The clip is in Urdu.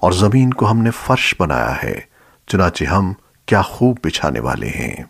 اور زمین کو ہم نے فرش بنایا ہے، چنانچہ ہم کیا خوب بچھانے والے ہیں۔